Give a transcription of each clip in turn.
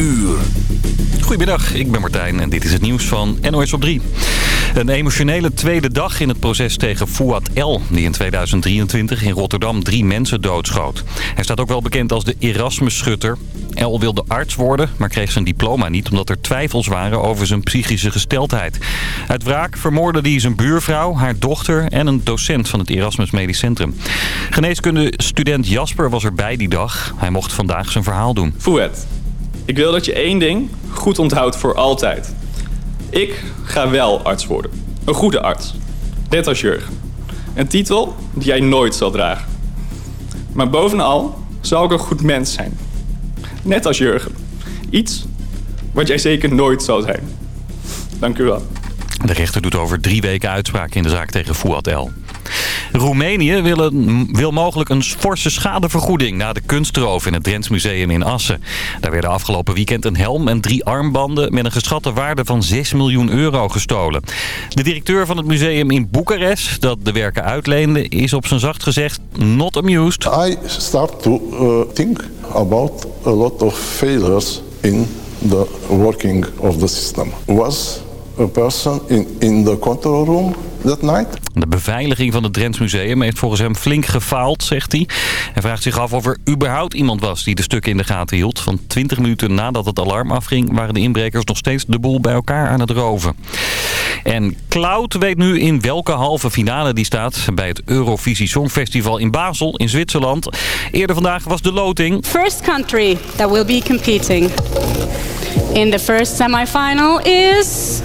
uur. Goedemiddag, ik ben Martijn en dit is het nieuws van NOS op 3. Een emotionele tweede dag in het proces tegen Fouad El... die in 2023 in Rotterdam drie mensen doodschoot. Hij staat ook wel bekend als de Erasmus-schutter. El wilde arts worden, maar kreeg zijn diploma niet... omdat er twijfels waren over zijn psychische gesteldheid. Uit wraak vermoordde hij zijn buurvrouw, haar dochter... en een docent van het Erasmus Medisch Centrum. Geneeskundestudent Jasper was erbij die dag. Hij mocht vandaag zijn verhaal doen. Fouad, ik wil dat je één ding goed onthoudt voor altijd. Ik ga wel arts worden. Een goede arts. Net als Jurgen. Een titel die jij nooit zal dragen. Maar bovenal zal ik een goed mens zijn. Net als Jurgen. Iets wat jij zeker nooit zal zijn. Dank u wel. De rechter doet over drie weken uitspraak in de zaak tegen Fouad. Roemenië wil, wil mogelijk een forse schadevergoeding na de kunstroof in het Drents Museum in Assen. Daar werden afgelopen weekend een helm en drie armbanden met een geschatte waarde van 6 miljoen euro gestolen. De directeur van het museum in Boekarest, dat de werken uitleende, is op zijn zacht gezegd not amused. I start to uh, think about a lot of failures in the working of the system. Was a person in, in the control room that night? De beveiliging van het Drents Museum heeft volgens hem flink gefaald, zegt hij. Hij vraagt zich af of er überhaupt iemand was die de stukken in de gaten hield. Van 20 minuten nadat het alarm afging waren de inbrekers nog steeds de boel bij elkaar aan het roven. En Cloud weet nu in welke halve finale die staat bij het Eurovisie Songfestival in Basel in Zwitserland. Eerder vandaag was de loting. First country that will be competing in the first semifinal is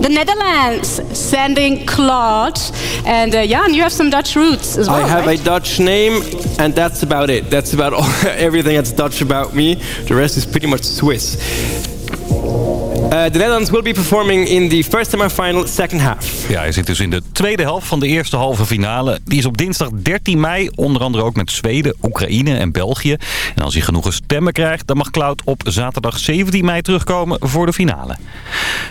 the Netherlands sending Claude. And uh, and you have some Dutch roots as well. I have right? a Dutch name, and that's about it. That's about all, everything that's Dutch about me. The rest is pretty much Swiss. Uh, the Netherlands will be performing in the first semi-final second half. Ja, hij zit dus in de tweede helft van de eerste halve finale. Die is op dinsdag 13 mei, onder andere ook met Zweden, Oekraïne en België. En als hij genoeg stemmen krijgt, dan mag Cloud op zaterdag 17 mei terugkomen voor de finale.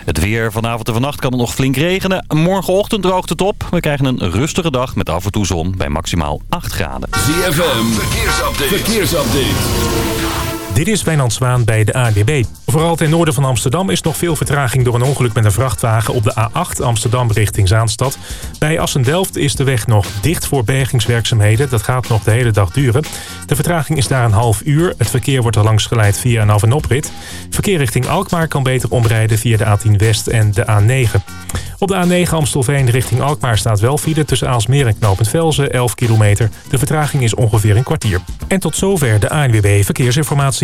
Het weer vanavond en vannacht kan het nog flink regenen. Morgenochtend droogt het op. We krijgen een rustige dag met af en toe zon bij maximaal 8 graden. ZFM, verkeersupdate. verkeersupdate. Dit is Wijnand Zwaan bij de ANWB. Vooral ten noorden van Amsterdam is nog veel vertraging door een ongeluk met een vrachtwagen op de A8 Amsterdam richting Zaanstad. Bij Assen-Delft is de weg nog dicht voor bergingswerkzaamheden. Dat gaat nog de hele dag duren. De vertraging is daar een half uur. Het verkeer wordt er langs geleid via een af- en oprit. Verkeer richting Alkmaar kan beter omrijden via de A10 West en de A9. Op de A9 Amstelveen richting Alkmaar staat wel file tussen Aalsmeer en Knopend Velzen, 11 kilometer. De vertraging is ongeveer een kwartier. En tot zover de ANWB Verkeersinformatie.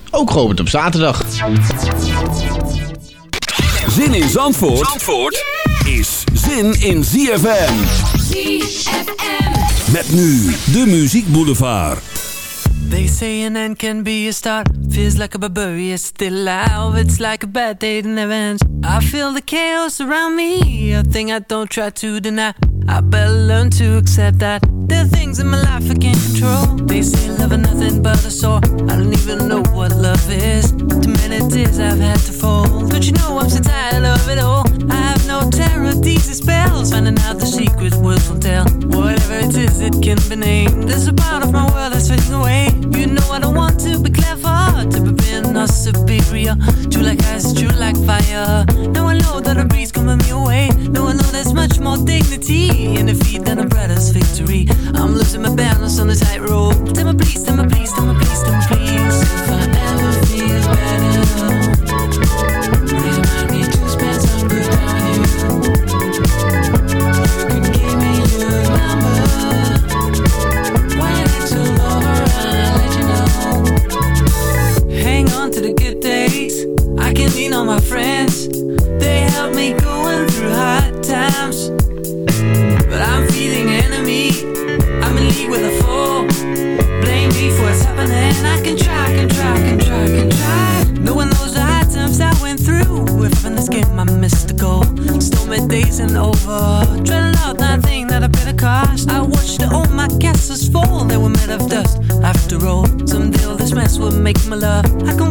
ook geopend op zaterdag. Zin in Zandvoort, Zandvoort is zin in ZFM. ZFM. Met nu de Muziek Boulevard. They say an end can be a start. Feels like a barbarian still alive. It's like a bad day never ends. I feel the chaos around me. A thing I don't try to deny. I better learn to accept that there are things in my life I can't control. They say love is nothing but a sore. I don't even know what love is. Too many tears I've had to fold. Don't you know I'm so tired of it all? I have no terror, these spells. Finding out the secret words will tell. Whatever it is, it can be named. There's a part of my world that's fading away. You know I don't want to be clever, to be being or superior. True like ice, true like fire. Now I know that a breeze coming me away. Now I know there's much more dignity in defeat than a brother's victory. I'm losing my balance on the tightrope. Tell me please, tell me please, tell me please, tell me please. If I ever feel better, And over. Dreading out that thing that I paid a cost. I watched all my castles fall. They were made of dust. After all, someday all this mess will make my love. I can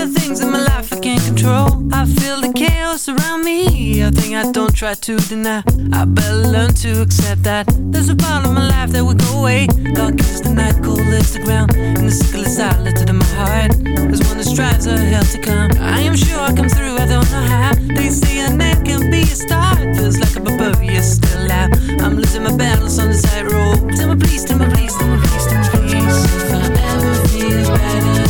Are things in my life I can't control. I feel the chaos around me. A thing I don't try to deny. I better learn to accept that. There's a part of my life that will go away. Dark is the night, cold is the ground. And the sickle is silent in my heart. There's one that strives a hell to come. I am sure I'll come through, I don't know how. They say a man can be a star. Feels like a barbarian still out. I'm losing my balance on the side road. Tell me please, tell me please, tell me please, tell me please. If I ever feel better,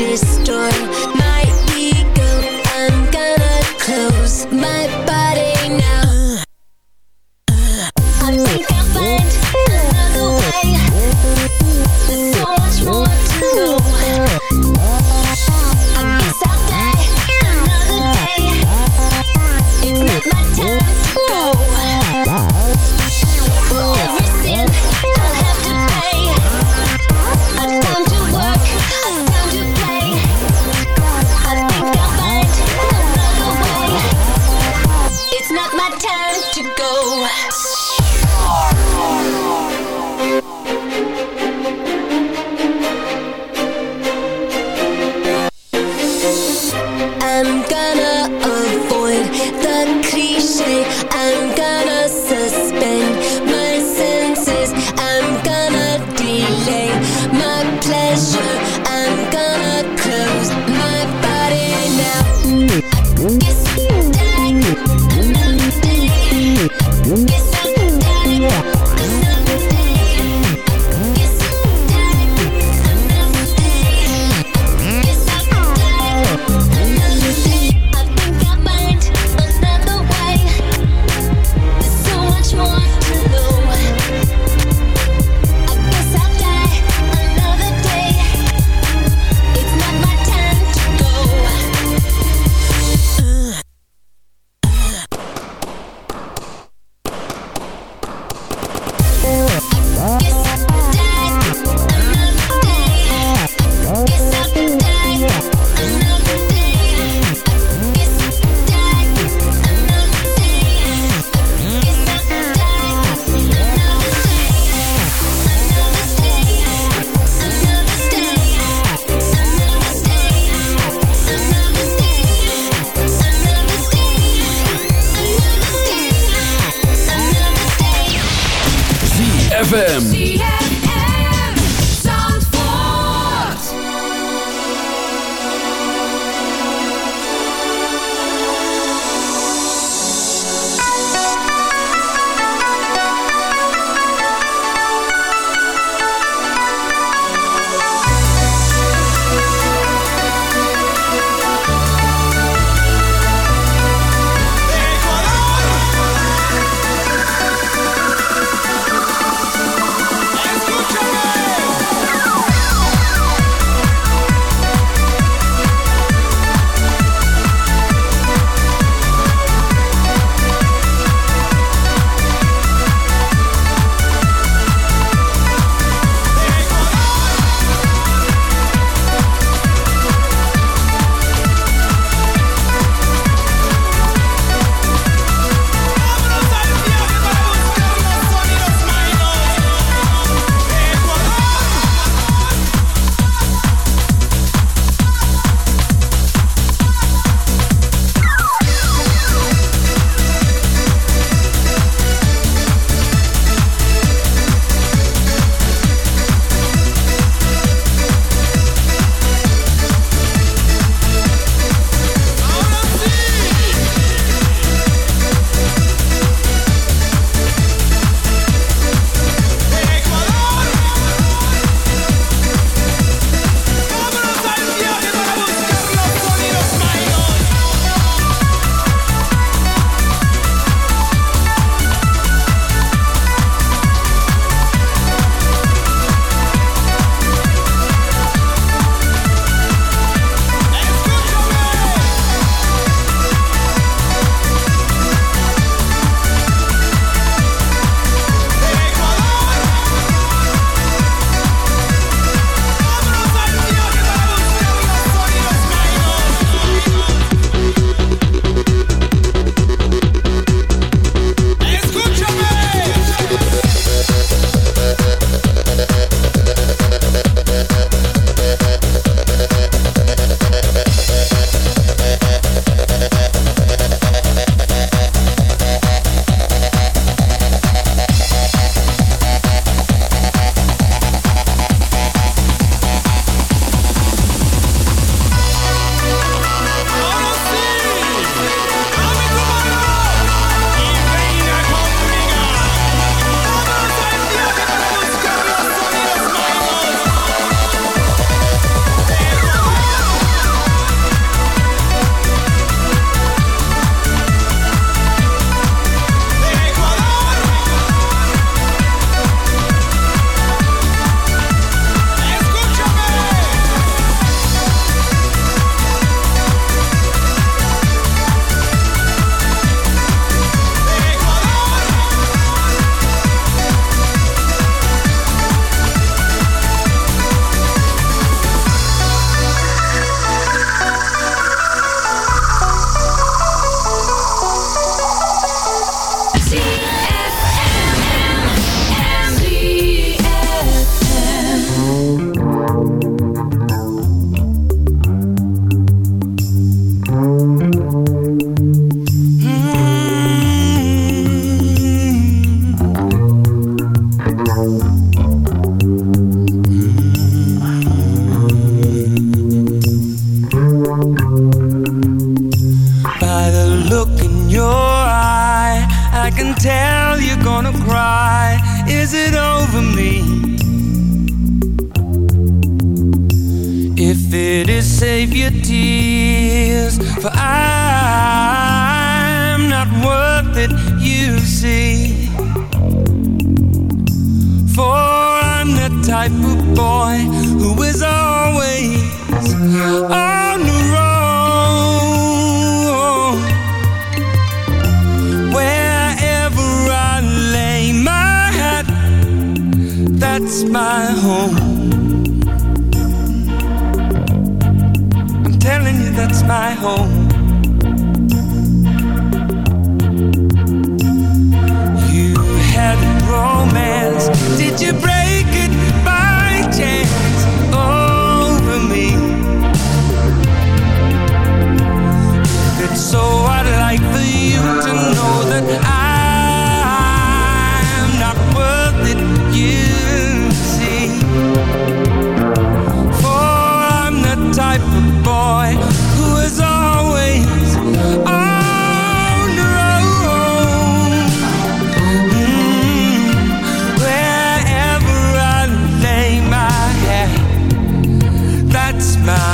gonna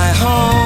my home.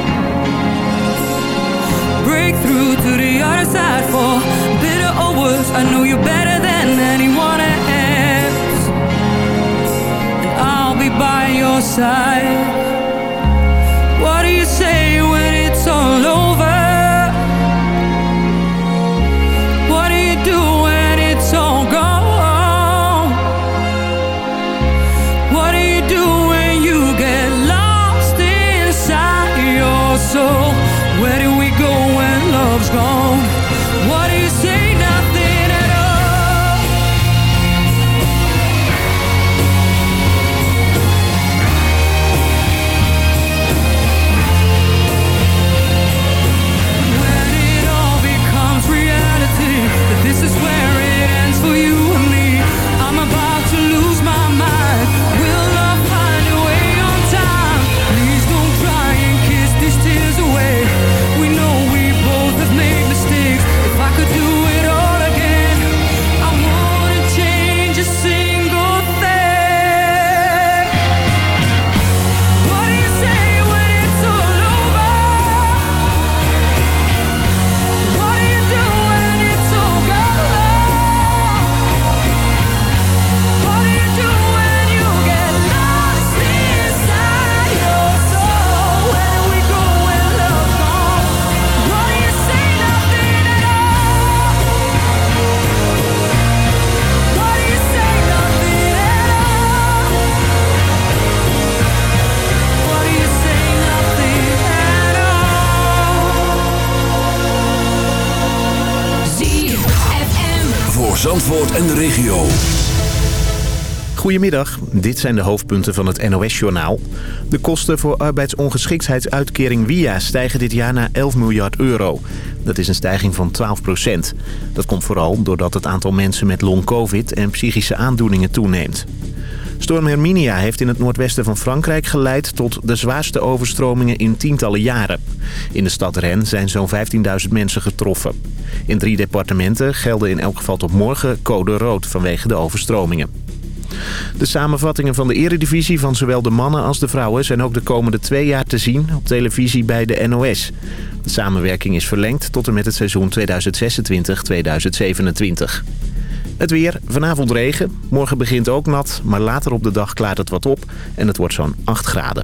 to the other side for bitter or worse. I know you better than anyone else, and I'll be by your side. Goedemiddag, dit zijn de hoofdpunten van het NOS-journaal. De kosten voor arbeidsongeschiktheidsuitkering WIA stijgen dit jaar naar 11 miljard euro. Dat is een stijging van 12 procent. Dat komt vooral doordat het aantal mensen met long-covid en psychische aandoeningen toeneemt. Storm Herminia heeft in het noordwesten van Frankrijk geleid tot de zwaarste overstromingen in tientallen jaren. In de stad Rennes zijn zo'n 15.000 mensen getroffen. In drie departementen gelden in elk geval tot morgen code rood vanwege de overstromingen. De samenvattingen van de eredivisie van zowel de mannen als de vrouwen... zijn ook de komende twee jaar te zien op televisie bij de NOS. De samenwerking is verlengd tot en met het seizoen 2026-2027. Het weer, vanavond regen. Morgen begint ook nat, maar later op de dag klaart het wat op... en het wordt zo'n 8 graden.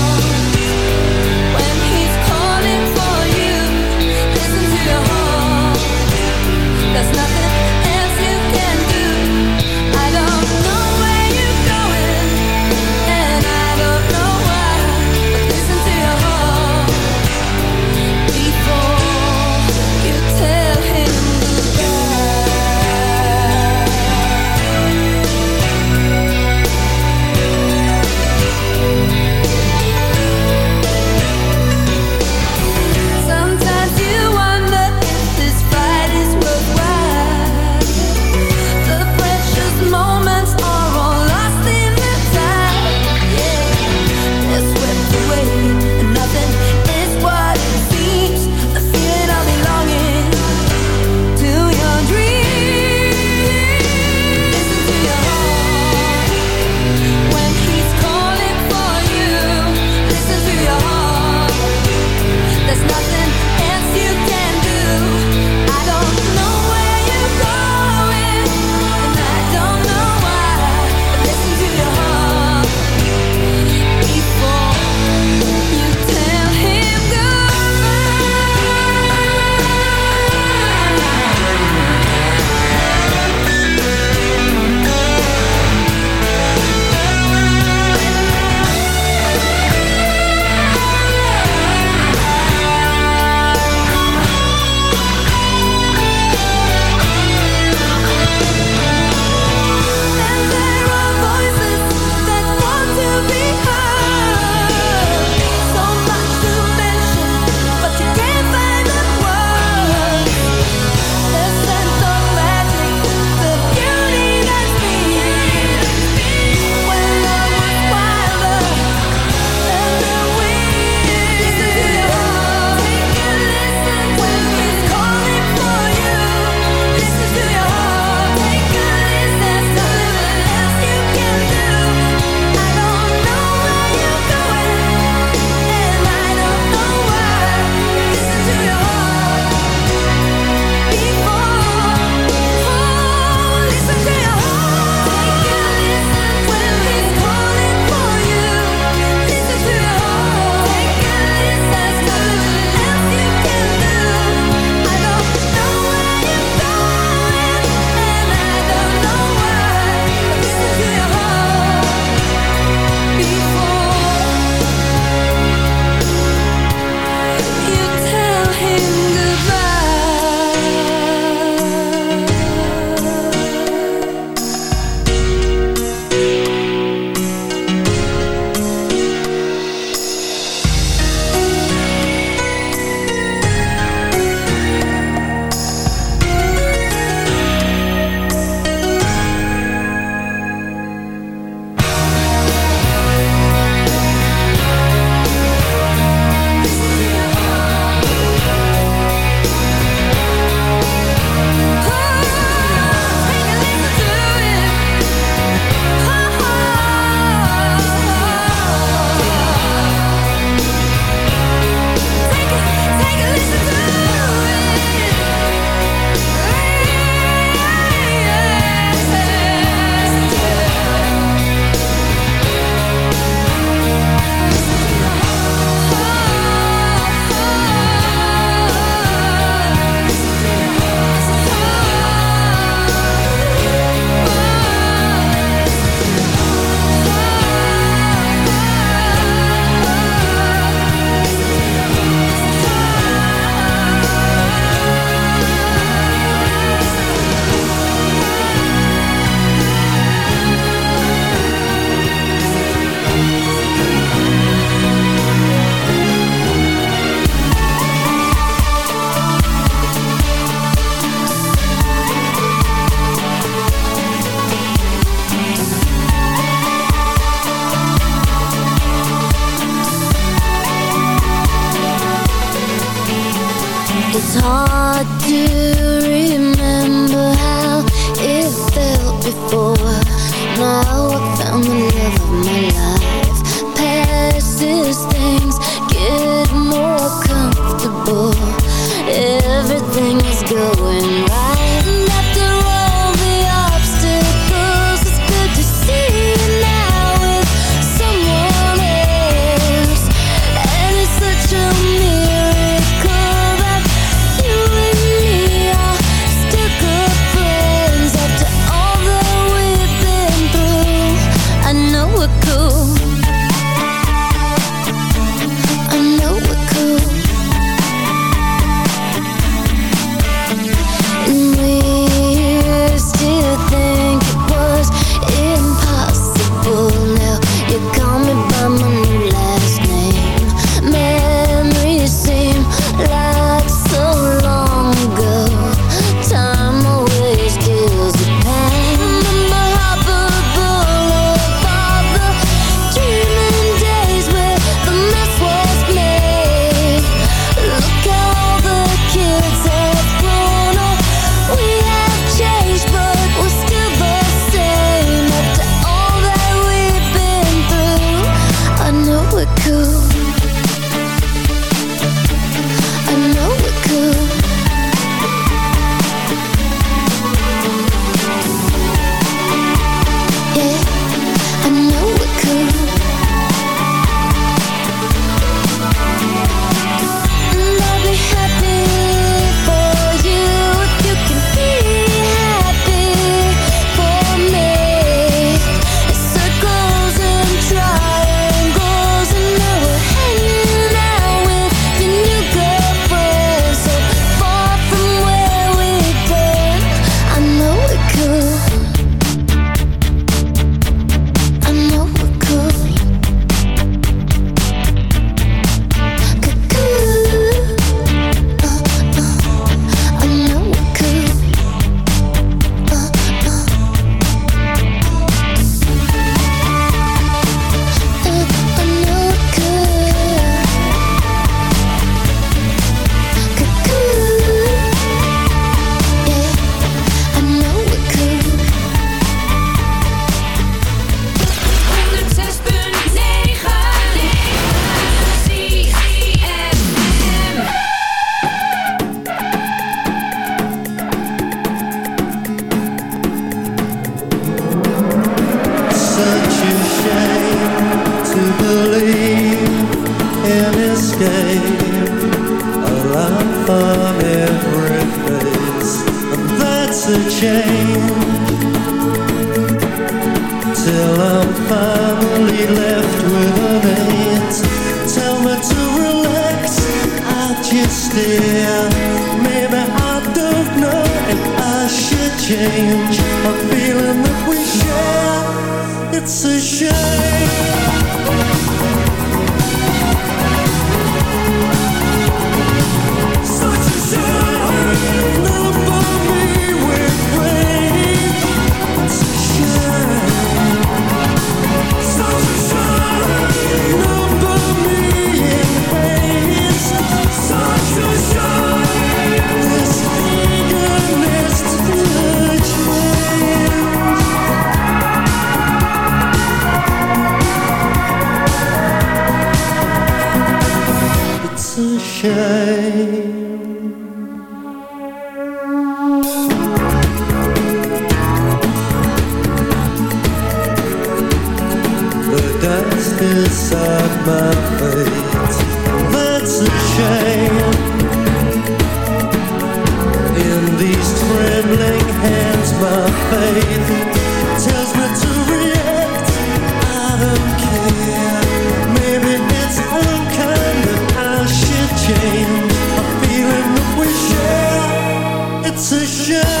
It's